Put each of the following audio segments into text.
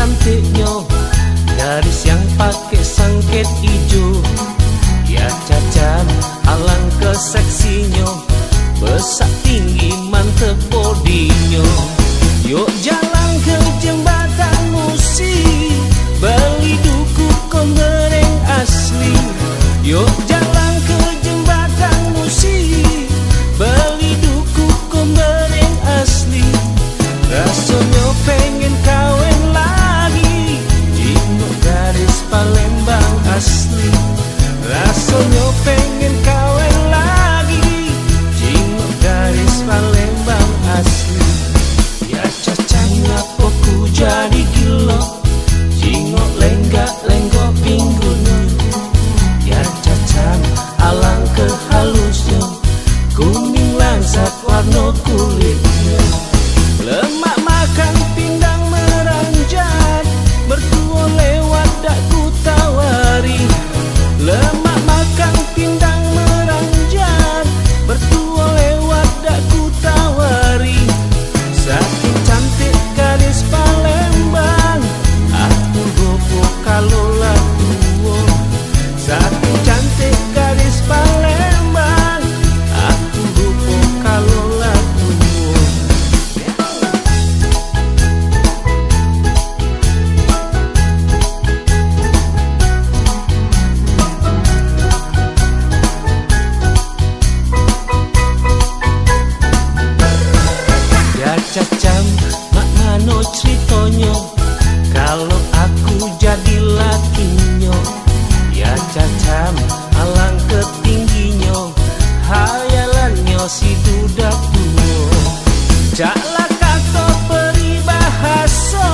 cantiknya. Gadis yang pakai sangket hijau. Ya cacat alang keseksinya Besak tinggi mantep bodinya. Yuk kuning langsat warna kulitnya ceritanya. Kalau aku jadi lakinya Ya cacam alang ketingginya. Hayalannya si dudak duo Jalak kato peribahasa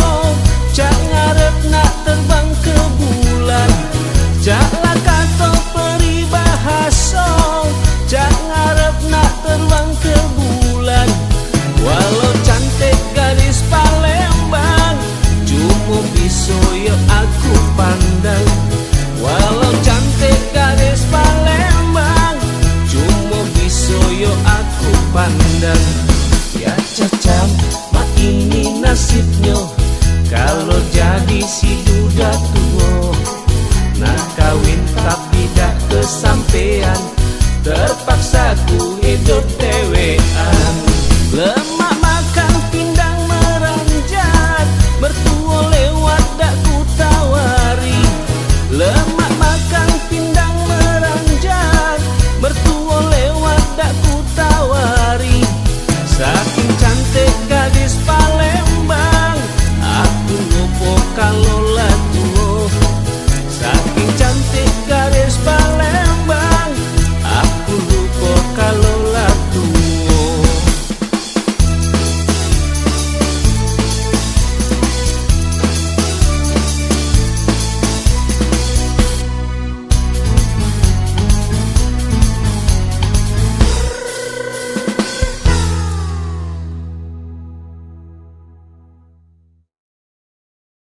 Cak ngarep nak terbang ke bulan. Jalak kato kesampean. Terpaksa ku hidup